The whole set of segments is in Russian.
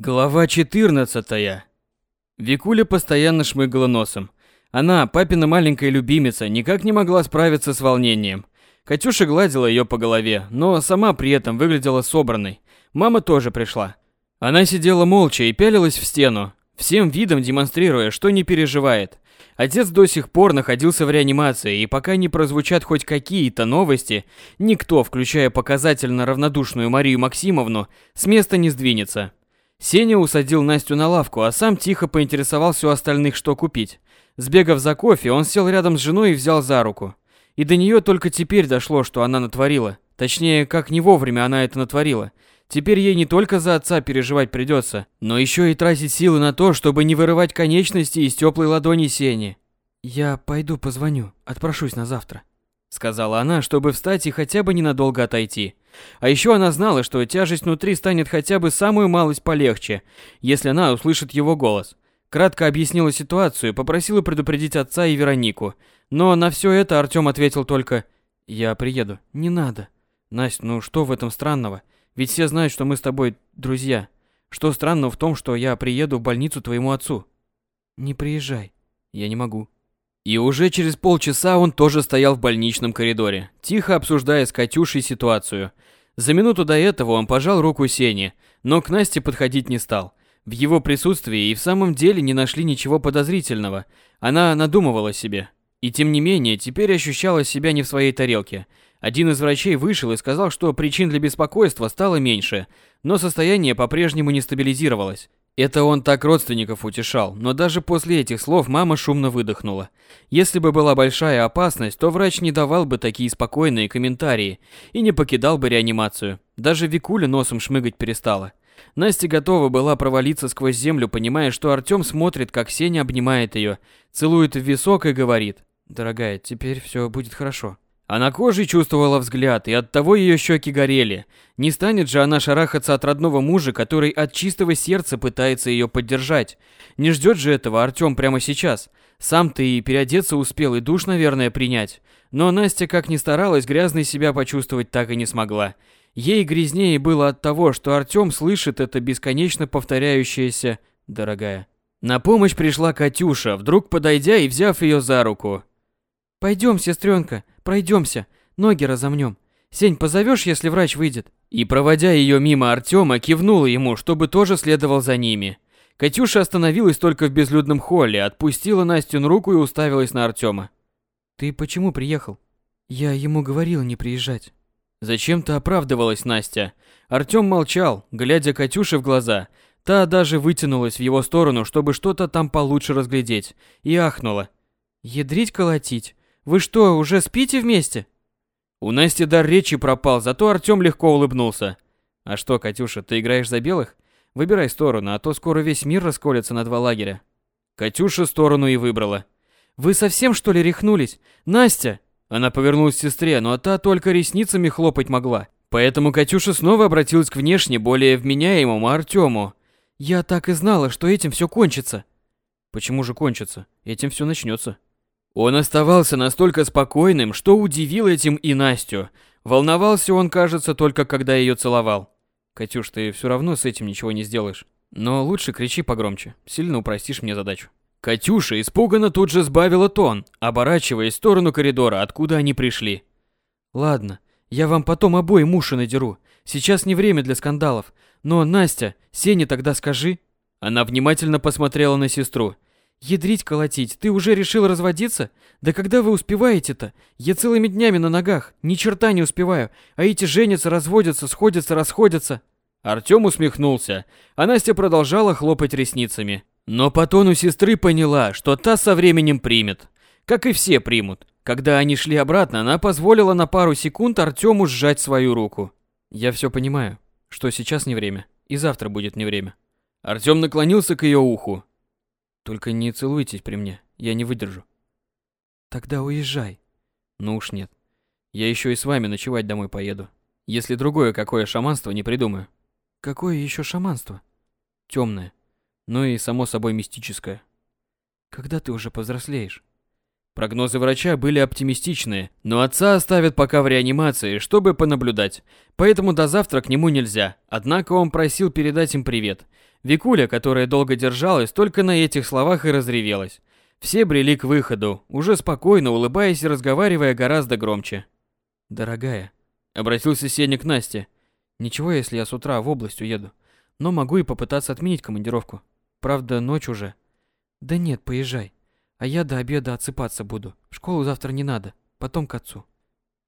Глава 14. Викуля постоянно шмыгала носом. Она, папина маленькая любимица, никак не могла справиться с волнением. Катюша гладила ее по голове, но сама при этом выглядела собранной. Мама тоже пришла. Она сидела молча и пялилась в стену, всем видом демонстрируя, что не переживает. Отец до сих пор находился в реанимации, и пока не прозвучат хоть какие-то новости, никто, включая показательно равнодушную Марию Максимовну, с места не сдвинется. Сеня усадил Настю на лавку, а сам тихо поинтересовался у остальных, что купить. Сбегав за кофе, он сел рядом с женой и взял за руку. И до нее только теперь дошло, что она натворила. Точнее, как не вовремя она это натворила. Теперь ей не только за отца переживать придется, но еще и тратить силы на то, чтобы не вырывать конечности из теплой ладони Сени. «Я пойду позвоню, отпрошусь на завтра», — сказала она, чтобы встать и хотя бы ненадолго отойти. А еще она знала, что тяжесть внутри станет хотя бы самую малость полегче, если она услышит его голос. Кратко объяснила ситуацию, попросила предупредить отца и Веронику. Но на все это Артем ответил только «Я приеду». «Не надо». «Настя, ну что в этом странного? Ведь все знают, что мы с тобой друзья. Что странного в том, что я приеду в больницу твоему отцу?» «Не приезжай». «Я не могу». И уже через полчаса он тоже стоял в больничном коридоре, тихо обсуждая с Катюшей ситуацию. За минуту до этого он пожал руку Сене, но к Насте подходить не стал. В его присутствии и в самом деле не нашли ничего подозрительного. Она надумывала себе. И тем не менее, теперь ощущала себя не в своей тарелке. Один из врачей вышел и сказал, что причин для беспокойства стало меньше, но состояние по-прежнему не стабилизировалось. Это он так родственников утешал, но даже после этих слов мама шумно выдохнула. Если бы была большая опасность, то врач не давал бы такие спокойные комментарии и не покидал бы реанимацию. Даже Викуля носом шмыгать перестала. Настя готова была провалиться сквозь землю, понимая, что Артём смотрит, как Сеня обнимает ее, целует в висок и говорит «Дорогая, теперь все будет хорошо». Она кожей чувствовала взгляд, и оттого ее щеки горели. Не станет же она шарахаться от родного мужа, который от чистого сердца пытается ее поддержать. Не ждет же этого Артем прямо сейчас. Сам ты и переодеться успел, и душ, наверное, принять. Но Настя, как ни старалась, грязной себя почувствовать так и не смогла. Ей грязнее было от того, что Артем слышит это бесконечно повторяющееся «дорогая». На помощь пришла Катюша, вдруг подойдя и взяв ее за руку. «Пойдем, сестренка, пройдемся, ноги разомнем. Сень, позовешь, если врач выйдет?» И, проводя ее мимо Артема, кивнула ему, чтобы тоже следовал за ними. Катюша остановилась только в безлюдном холле, отпустила Настю руку и уставилась на Артема. «Ты почему приехал?» «Я ему говорил не приезжать». Зачем-то оправдывалась Настя. Артем молчал, глядя Катюше в глаза. Та даже вытянулась в его сторону, чтобы что-то там получше разглядеть, и ахнула. «Ядрить колотить? Вы что, уже спите вместе? У Насти дар речи пропал, зато Артём легко улыбнулся. А что, Катюша, ты играешь за белых? Выбирай сторону, а то скоро весь мир расколется на два лагеря. Катюша сторону и выбрала. Вы совсем что ли рехнулись? Настя! Она повернулась к сестре, но та только ресницами хлопать могла. Поэтому Катюша снова обратилась к внешне более вменяемому Артему. Я так и знала, что этим все кончится. Почему же кончится? Этим все начнется. Он оставался настолько спокойным, что удивил этим и Настю. Волновался он, кажется, только когда ее целовал. Катюш, ты все равно с этим ничего не сделаешь. Но лучше кричи погромче, сильно упростишь мне задачу. Катюша испуганно тут же сбавила тон, оборачиваясь в сторону коридора, откуда они пришли. Ладно, я вам потом обоим уши надеру. Сейчас не время для скандалов. Но, Настя, Сене тогда скажи. Она внимательно посмотрела на сестру. Ядрить колотить, ты уже решил разводиться? Да когда вы успеваете-то? Я целыми днями на ногах, ни черта не успеваю, а эти женятся, разводятся, сходятся, расходятся. Артём усмехнулся, а Настя продолжала хлопать ресницами. Но по тону сестры поняла, что та со временем примет. Как и все примут. Когда они шли обратно, она позволила на пару секунд Артёму сжать свою руку. Я все понимаю, что сейчас не время, и завтра будет не время. Артём наклонился к ее уху, только не целуйтесь при мне, я не выдержу. Тогда уезжай. Ну уж нет. Я еще и с вами ночевать домой поеду. Если другое какое шаманство не придумаю. Какое еще шаманство? Темное. Ну и само собой мистическое. Когда ты уже повзрослеешь? Прогнозы врача были оптимистичные, но отца оставят пока в реанимации, чтобы понаблюдать. Поэтому до завтра к нему нельзя. Однако он просил передать им привет. Викуля, которая долго держалась, только на этих словах и разревелась. Все брели к выходу, уже спокойно улыбаясь и разговаривая гораздо громче. «Дорогая», — обратился Сеня к Насте, — «ничего, если я с утра в область уеду, но могу и попытаться отменить командировку. Правда, ночь уже». «Да нет, поезжай. А я до обеда отсыпаться буду. В школу завтра не надо. Потом к отцу.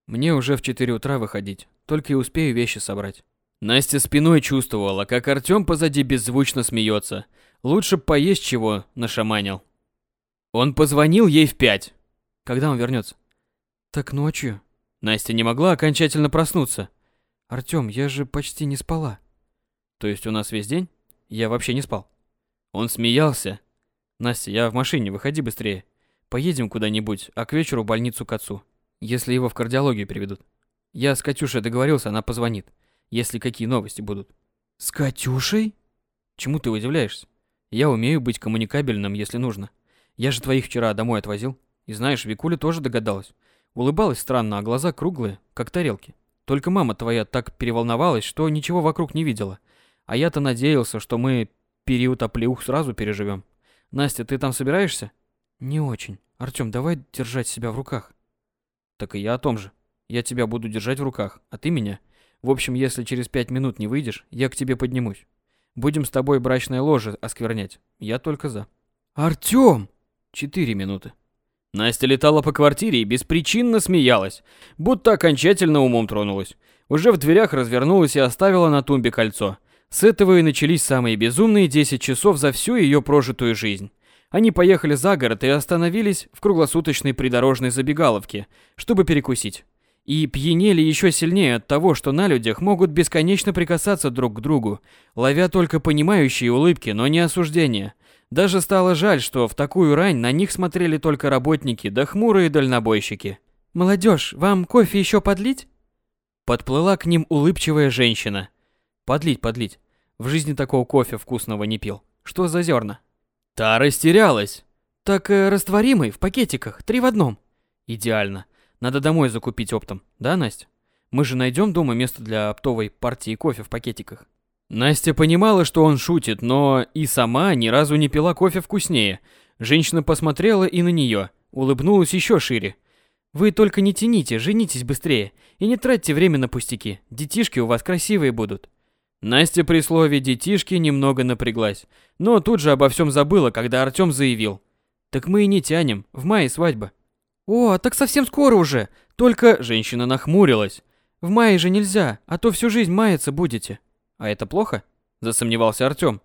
Мне уже в 4 утра выходить. Только и успею вещи собрать. Настя спиной чувствовала, как Артём позади беззвучно смеется. Лучше б поесть чего нашаманил. Он позвонил ей в пять. Когда он вернется? Так ночью. Настя не могла окончательно проснуться. Артём, я же почти не спала. То есть у нас весь день? Я вообще не спал. Он смеялся, Настя, я в машине, выходи быстрее. Поедем куда-нибудь, а к вечеру в больницу к отцу. Если его в кардиологию приведут. Я с Катюшей договорился, она позвонит. Если какие новости будут. С Катюшей? Чему ты удивляешься? Я умею быть коммуникабельным, если нужно. Я же твоих вчера домой отвозил. И знаешь, Викуля тоже догадалась. Улыбалась странно, а глаза круглые, как тарелки. Только мама твоя так переволновалась, что ничего вокруг не видела. А я-то надеялся, что мы период оплеух сразу переживем. Настя, ты там собираешься? Не очень. Артём, давай держать себя в руках. Так и я о том же. Я тебя буду держать в руках, а ты меня. В общем, если через пять минут не выйдешь, я к тебе поднимусь. Будем с тобой брачное ложе осквернять. Я только за. Артём! Четыре минуты. Настя летала по квартире и беспричинно смеялась, будто окончательно умом тронулась. Уже в дверях развернулась и оставила на тумбе кольцо. С этого и начались самые безумные 10 часов за всю ее прожитую жизнь. Они поехали за город и остановились в круглосуточной придорожной забегаловке, чтобы перекусить. И пьянели еще сильнее от того, что на людях могут бесконечно прикасаться друг к другу, ловя только понимающие улыбки, но не осуждения. Даже стало жаль, что в такую рань на них смотрели только работники да хмурые дальнобойщики. «Молодежь, вам кофе еще подлить?» Подплыла к ним улыбчивая женщина – Подлить, подлить. В жизни такого кофе вкусного не пил. Что за зерна? Та растерялась. Так э, растворимый, в пакетиках, три в одном. Идеально. Надо домой закупить оптом, да, Настя? Мы же найдем дома место для оптовой партии кофе в пакетиках. Настя понимала, что он шутит, но и сама ни разу не пила кофе вкуснее. Женщина посмотрела и на нее, улыбнулась еще шире. Вы только не тяните, женитесь быстрее и не тратьте время на пустяки. Детишки у вас красивые будут. Настя при слове «детишки» немного напряглась, но тут же обо всем забыла, когда Артём заявил. «Так мы и не тянем, в мае свадьба». «О, так совсем скоро уже, только...» Женщина нахмурилась. «В мае же нельзя, а то всю жизнь маяться будете». «А это плохо?» Засомневался Артём.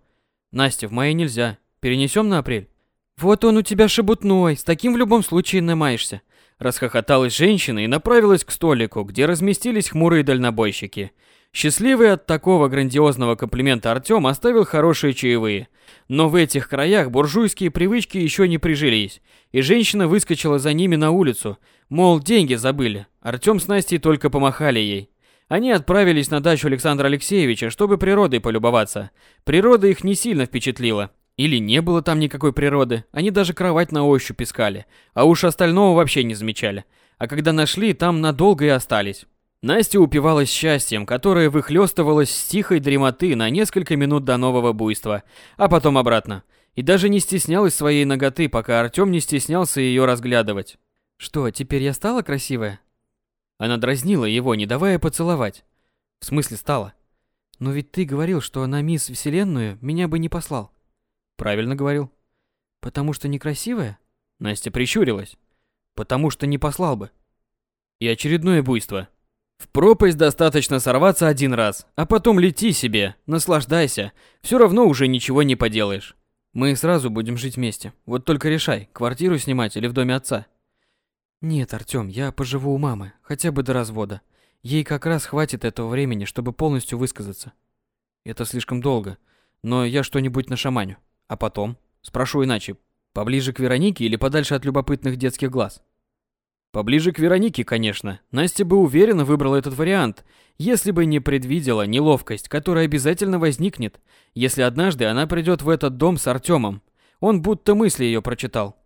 «Настя, в мае нельзя, перенесем на апрель». «Вот он у тебя шебутной, с таким в любом случае намаешься». Расхохоталась женщина и направилась к столику, где разместились хмурые дальнобойщики – Счастливый от такого грандиозного комплимента Артём оставил хорошие чаевые. Но в этих краях буржуйские привычки еще не прижились, и женщина выскочила за ними на улицу, мол, деньги забыли. Артём с Настей только помахали ей. Они отправились на дачу Александра Алексеевича, чтобы природой полюбоваться. Природа их не сильно впечатлила. Или не было там никакой природы, они даже кровать на ощупь искали, а уж остального вообще не замечали. А когда нашли, там надолго и остались. Настя упивалась счастьем, которое выхлёстывалось с тихой дремоты на несколько минут до нового буйства, а потом обратно. И даже не стеснялась своей ноготы, пока Артём не стеснялся её разглядывать. «Что, теперь я стала красивая?» Она дразнила его, не давая поцеловать. В смысле стала? «Но ведь ты говорил, что на мисс Вселенную меня бы не послал». «Правильно говорил». «Потому что некрасивая?» Настя прищурилась. «Потому что не послал бы». И очередное буйство. В пропасть достаточно сорваться один раз, а потом лети себе, наслаждайся. Все равно уже ничего не поделаешь. Мы сразу будем жить вместе. Вот только решай, квартиру снимать или в доме отца. Нет, Артём, я поживу у мамы, хотя бы до развода. Ей как раз хватит этого времени, чтобы полностью высказаться. Это слишком долго, но я что-нибудь на шаманю. А потом? Спрошу иначе. Поближе к Веронике или подальше от любопытных детских глаз? Поближе к Веронике, конечно. Настя бы уверенно выбрала этот вариант, если бы не предвидела неловкость, которая обязательно возникнет, если однажды она придет в этот дом с Артемом. Он будто мысли ее прочитал.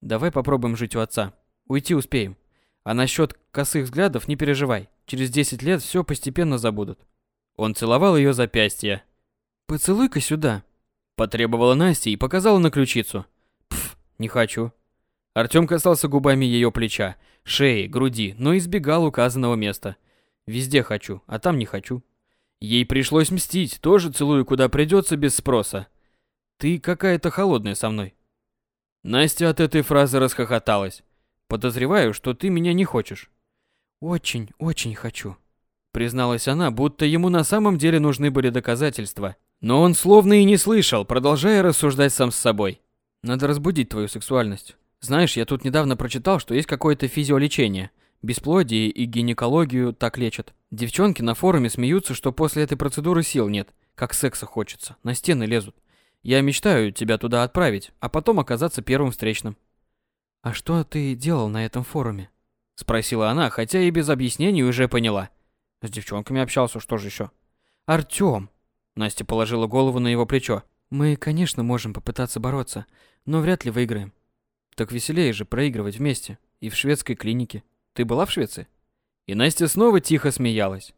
Давай попробуем жить у отца. Уйти успеем. А насчет косых взглядов не переживай. Через 10 лет все постепенно забудут. Он целовал ее запястье. Поцелуй-ка сюда. Потребовала Настя и показала на ключицу. Пф, не хочу. Артём касался губами ее плеча, шеи, груди, но избегал указанного места. Везде хочу, а там не хочу. Ей пришлось мстить, тоже целую куда придется без спроса. Ты какая-то холодная со мной. Настя от этой фразы расхохоталась. Подозреваю, что ты меня не хочешь. Очень, очень хочу, призналась она, будто ему на самом деле нужны были доказательства. Но он словно и не слышал, продолжая рассуждать сам с собой. Надо разбудить твою сексуальность. Знаешь, я тут недавно прочитал, что есть какое-то физиолечение. Бесплодие и гинекологию так лечат. Девчонки на форуме смеются, что после этой процедуры сил нет, как секса хочется, на стены лезут. Я мечтаю тебя туда отправить, а потом оказаться первым встречным. А что ты делал на этом форуме? спросила она, хотя и без объяснений уже поняла. С девчонками общался, что же еще? Артём, Настя положила голову на его плечо. Мы, конечно, можем попытаться бороться, но вряд ли выиграем. Так веселее же проигрывать вместе и в шведской клинике. Ты была в Швеции? И Настя снова тихо смеялась.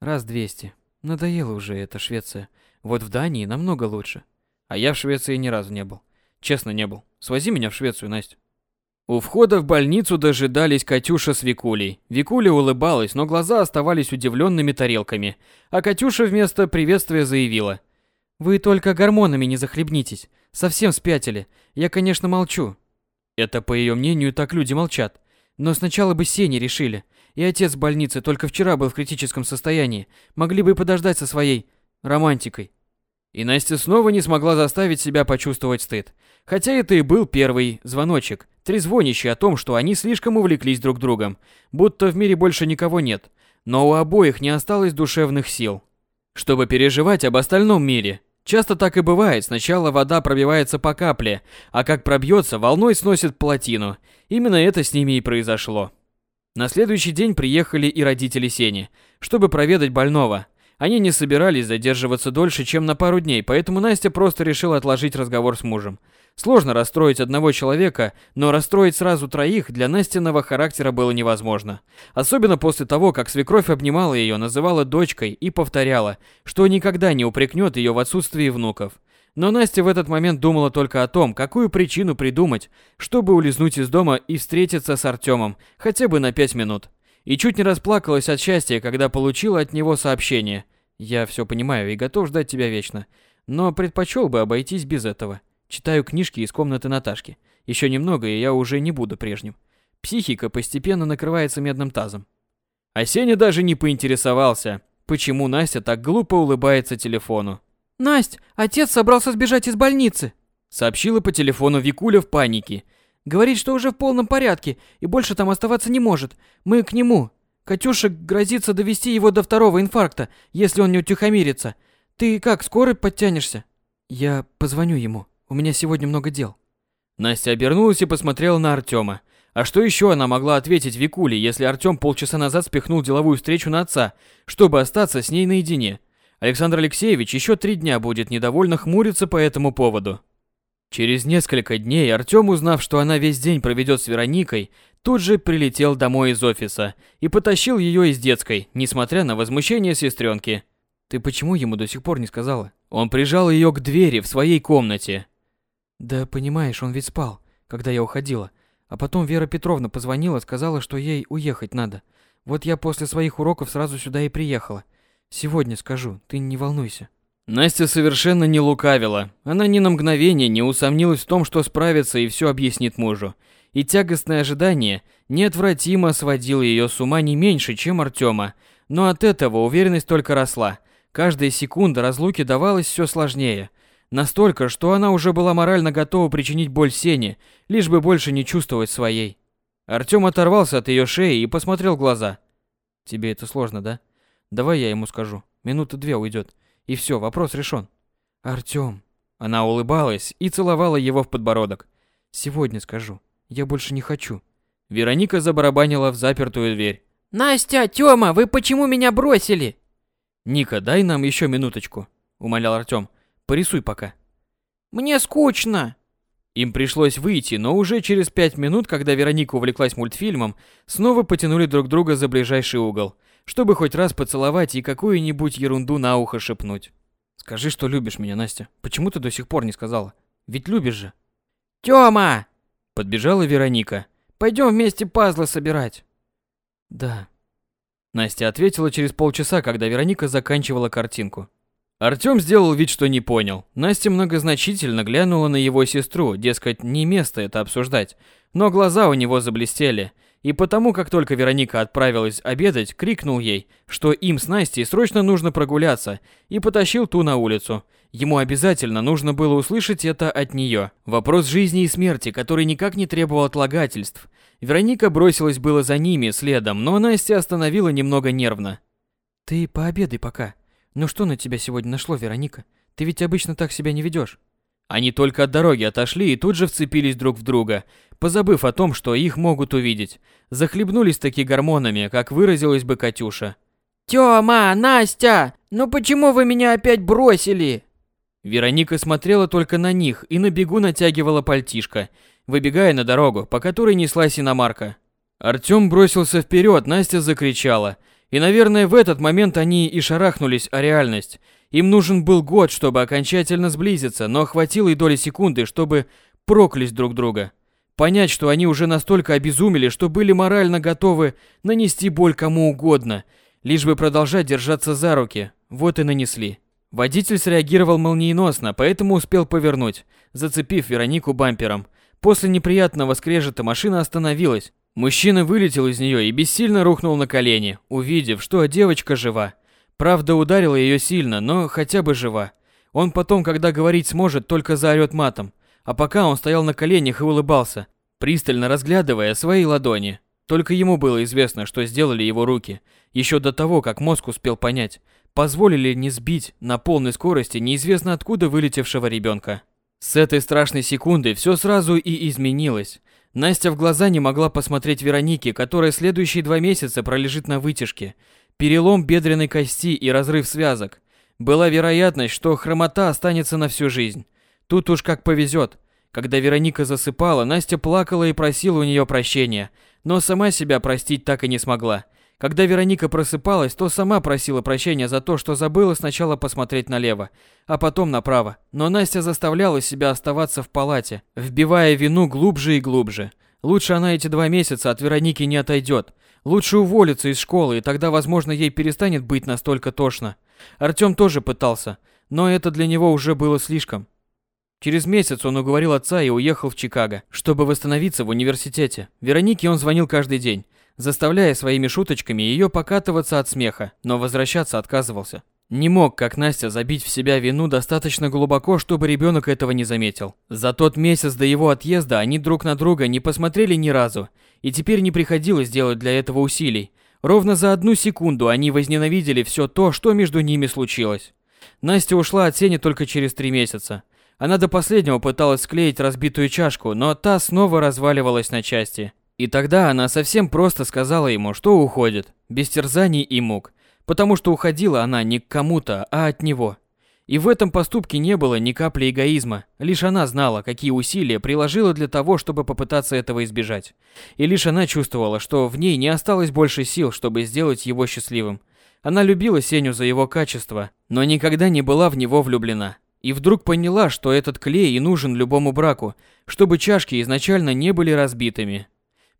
Раз двести. Надоела уже эта Швеция. Вот в Дании намного лучше. А я в Швеции ни разу не был. Честно, не был. Свози меня в Швецию, Настя. У входа в больницу дожидались Катюша с Викулей. Викуля улыбалась, но глаза оставались удивленными тарелками. А Катюша вместо приветствия заявила. «Вы только гормонами не захлебнитесь. Совсем спятили. Я, конечно, молчу». Это, по ее мнению, так люди молчат. Но сначала бы Сени решили. И отец в больнице только вчера был в критическом состоянии. Могли бы подождать со своей романтикой. И Настя снова не смогла заставить себя почувствовать стыд. Хотя это и был первый звоночек, трезвонящий о том, что они слишком увлеклись друг другом, будто в мире больше никого нет. Но у обоих не осталось душевных сил, чтобы переживать об остальном мире. Часто так и бывает, сначала вода пробивается по капле, а как пробьется, волной сносит плотину. Именно это с ними и произошло. На следующий день приехали и родители Сени, чтобы проведать больного – они не собирались задерживаться дольше, чем на пару дней, поэтому Настя просто решила отложить разговор с мужем. Сложно расстроить одного человека, но расстроить сразу троих для Настиного характера было невозможно. Особенно после того, как свекровь обнимала ее, называла дочкой и повторяла, что никогда не упрекнет ее в отсутствии внуков. Но Настя в этот момент думала только о том, какую причину придумать, чтобы улизнуть из дома и встретиться с Артемом хотя бы на пять минут. И чуть не расплакалась от счастья, когда получила от него сообщение. Я все понимаю и готов ждать тебя вечно, но предпочел бы обойтись без этого. Читаю книжки из комнаты Наташки. Еще немного, и я уже не буду прежним. Психика постепенно накрывается медным тазом. А Сеня даже не поинтересовался, почему Настя так глупо улыбается телефону. «Насть, отец собрался сбежать из больницы», — сообщила по телефону Викуля в панике. «Говорит, что уже в полном порядке и больше там оставаться не может. Мы к нему. Катюша грозится довести его до второго инфаркта, если он не утихомирится. Ты как, скоро подтянешься? Я позвоню ему. У меня сегодня много дел. Настя обернулась и посмотрела на Артема. А что еще она могла ответить Викуле, если Артем полчаса назад спихнул деловую встречу на отца, чтобы остаться с ней наедине? Александр Алексеевич еще три дня будет недовольно хмуриться по этому поводу. Через несколько дней Артем, узнав, что она весь день проведет с Вероникой, тут же прилетел домой из офиса и потащил ее из детской, несмотря на возмущение сестренки. «Ты почему ему до сих пор не сказала?» Он прижал ее к двери в своей комнате. «Да понимаешь, он ведь спал, когда я уходила. А потом Вера Петровна позвонила, сказала, что ей уехать надо. Вот я после своих уроков сразу сюда и приехала. Сегодня скажу, ты не волнуйся». Настя совершенно не лукавила. Она ни на мгновение не усомнилась в том, что справится и все объяснит мужу. И тягостное ожидание неотвратимо сводило ее с ума не меньше, чем Артема. Но от этого уверенность только росла. Каждая секунда разлуки давалась все сложнее. Настолько, что она уже была морально готова причинить боль Сене, лишь бы больше не чувствовать своей. Артем оторвался от ее шеи и посмотрел в глаза. «Тебе это сложно, да? Давай я ему скажу. Минуты две уйдет. И все, вопрос решен. Артём. Она улыбалась и целовала его в подбородок. Сегодня скажу. Я больше не хочу. Вероника забарабанила в запертую дверь. Настя, Тёма, вы почему меня бросили? Ника, дай нам еще минуточку, умолял Артём. Порисуй пока. Мне скучно. Им пришлось выйти, но уже через пять минут, когда Вероника увлеклась мультфильмом, снова потянули друг друга за ближайший угол, чтобы хоть раз поцеловать и какую-нибудь ерунду на ухо шепнуть. «Скажи, что любишь меня, Настя. Почему ты до сих пор не сказала? Ведь любишь же». «Тёма!» Подбежала Вероника. «Пойдем вместе пазлы собирать». «Да». Настя ответила через полчаса, когда Вероника заканчивала картинку. Артём сделал вид, что не понял. Настя многозначительно глянула на его сестру, дескать, не место это обсуждать. Но глаза у него заблестели. И потому, как только Вероника отправилась обедать, крикнул ей, что им с Настей срочно нужно прогуляться, и потащил ту на улицу. Ему обязательно нужно было услышать это от нее. Вопрос жизни и смерти, который никак не требовал отлагательств. Вероника бросилась было за ними следом, но Настя остановила немного нервно. «Ты пообедай пока. Ну что на тебя сегодня нашло, Вероника? Ты ведь обычно так себя не ведешь. Они только от дороги отошли и тут же вцепились друг в друга, позабыв о том, что их могут увидеть. Захлебнулись таки гормонами, как выразилась бы Катюша. «Тёма, Настя, ну почему вы меня опять бросили?» Вероника смотрела только на них и на бегу натягивала пальтишко, выбегая на дорогу, по которой неслась иномарка. Артём бросился вперед, Настя закричала. И, наверное, в этот момент они и шарахнулись о реальность – им нужен был год, чтобы окончательно сблизиться, но хватило и доли секунды, чтобы проклясть друг друга. Понять, что они уже настолько обезумели, что были морально готовы нанести боль кому угодно, лишь бы продолжать держаться за руки. Вот и нанесли. Водитель среагировал молниеносно, поэтому успел повернуть, зацепив Веронику бампером. После неприятного скрежета машина остановилась. Мужчина вылетел из нее и бессильно рухнул на колени, увидев, что девочка жива. Правда, ударила ее сильно, но хотя бы жива. Он потом, когда говорить сможет, только заорет матом. А пока он стоял на коленях и улыбался, пристально разглядывая свои ладони. Только ему было известно, что сделали его руки, еще до того, как мозг успел понять, позволили не сбить на полной скорости неизвестно откуда вылетевшего ребенка. С этой страшной секунды все сразу и изменилось. Настя в глаза не могла посмотреть Веронике, которая следующие два месяца пролежит на вытяжке, перелом бедренной кости и разрыв связок. Была вероятность, что хромота останется на всю жизнь. Тут уж как повезет. Когда Вероника засыпала, Настя плакала и просила у нее прощения, но сама себя простить так и не смогла. Когда Вероника просыпалась, то сама просила прощения за то, что забыла сначала посмотреть налево, а потом направо. Но Настя заставляла себя оставаться в палате, вбивая вину глубже и глубже. Лучше она эти два месяца от Вероники не отойдет. Лучше уволиться из школы, и тогда, возможно, ей перестанет быть настолько тошно. Артём тоже пытался, но это для него уже было слишком. Через месяц он уговорил отца и уехал в Чикаго, чтобы восстановиться в университете. Веронике он звонил каждый день, заставляя своими шуточками ее покатываться от смеха, но возвращаться отказывался. Не мог, как Настя, забить в себя вину достаточно глубоко, чтобы ребенок этого не заметил. За тот месяц до его отъезда они друг на друга не посмотрели ни разу, и теперь не приходилось делать для этого усилий. Ровно за одну секунду они возненавидели все то, что между ними случилось. Настя ушла от Сени только через три месяца. Она до последнего пыталась склеить разбитую чашку, но та снова разваливалась на части. И тогда она совсем просто сказала ему, что уходит, без терзаний и мук, потому что уходила она не к кому-то, а от него. И в этом поступке не было ни капли эгоизма, лишь она знала, какие усилия приложила для того, чтобы попытаться этого избежать. И лишь она чувствовала, что в ней не осталось больше сил, чтобы сделать его счастливым. Она любила Сеню за его качество, но никогда не была в него влюблена. И вдруг поняла, что этот клей и нужен любому браку, чтобы чашки изначально не были разбитыми.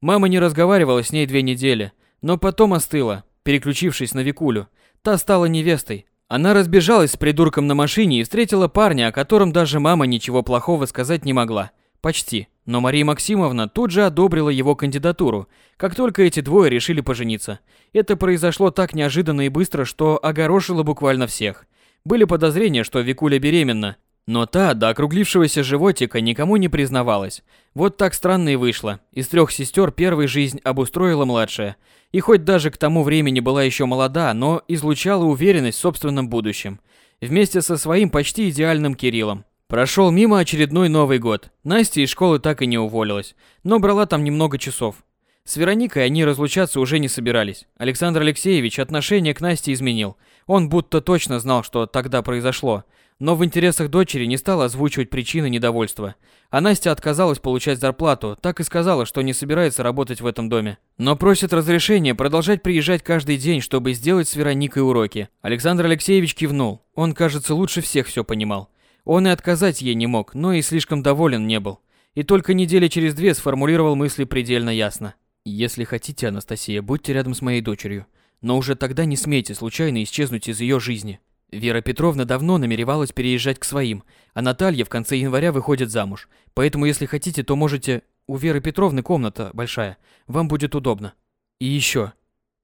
Мама не разговаривала с ней две недели, но потом остыла, переключившись на Викулю. Та стала невестой, она разбежалась с придурком на машине и встретила парня, о котором даже мама ничего плохого сказать не могла. Почти. Но Мария Максимовна тут же одобрила его кандидатуру, как только эти двое решили пожениться. Это произошло так неожиданно и быстро, что огорошило буквально всех. Были подозрения, что Викуля беременна, но та до округлившегося животика никому не признавалась. Вот так странно и вышло. Из трех сестер первой жизнь обустроила младшая – и хоть даже к тому времени была еще молода, но излучала уверенность в собственном будущем. Вместе со своим почти идеальным Кириллом. Прошел мимо очередной Новый год. Настя из школы так и не уволилась, но брала там немного часов. С Вероникой они разлучаться уже не собирались. Александр Алексеевич отношение к Насте изменил. Он будто точно знал, что тогда произошло. но в интересах дочери не стала озвучивать причины недовольства. А Настя отказалась получать зарплату, так и сказала, что не собирается работать в этом доме. Но просит разрешения продолжать приезжать каждый день, чтобы сделать с Вероникой уроки. Александр Алексеевич кивнул. Он, кажется, лучше всех все понимал. Он и отказать ей не мог, но и слишком доволен не был. И только недели через две сформулировал мысли предельно ясно. «Если хотите, Анастасия, будьте рядом с моей дочерью. Но уже тогда не смейте случайно исчезнуть из ее жизни. Вера Петровна давно намеревалась переезжать к своим, а Наталья в конце января выходит замуж. Поэтому, если хотите, то можете... У Веры Петровны комната большая. Вам будет удобно. И еще.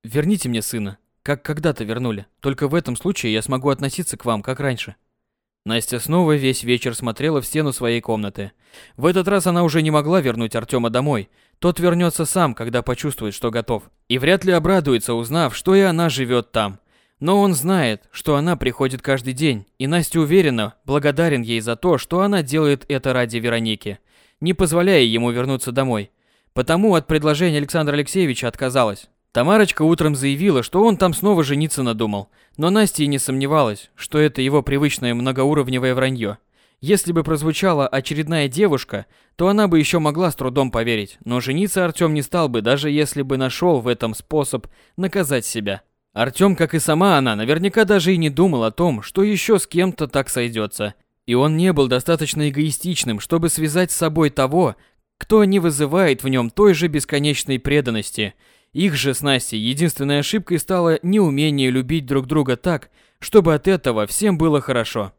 Верните мне сына, как когда-то вернули. Только в этом случае я смогу относиться к вам, как раньше. Настя снова весь вечер смотрела в стену своей комнаты. В этот раз она уже не могла вернуть Артема домой. Тот вернется сам, когда почувствует, что готов. И вряд ли обрадуется, узнав, что и она живет там. Но он знает, что она приходит каждый день, и Настя уверена, благодарен ей за то, что она делает это ради Вероники, не позволяя ему вернуться домой. Потому от предложения Александра Алексеевича отказалась. Тамарочка утром заявила, что он там снова жениться надумал, но Настя и не сомневалась, что это его привычное многоуровневое вранье. Если бы прозвучала очередная девушка, то она бы еще могла с трудом поверить, но жениться Артем не стал бы, даже если бы нашел в этом способ наказать себя. Артём, как и сама она, наверняка даже и не думал о том, что еще с кем-то так сойдется. И он не был достаточно эгоистичным, чтобы связать с собой того, кто не вызывает в нем той же бесконечной преданности. Их же с Настей единственной ошибкой стало неумение любить друг друга так, чтобы от этого всем было хорошо.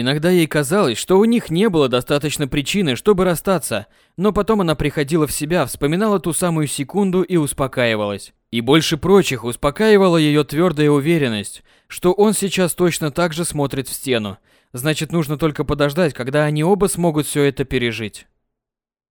Иногда ей казалось, что у них не было достаточно причины, чтобы расстаться, но потом она приходила в себя, вспоминала ту самую секунду и успокаивалась. И больше прочих успокаивала ее твердая уверенность, что он сейчас точно так же смотрит в стену. Значит, нужно только подождать, когда они оба смогут все это пережить.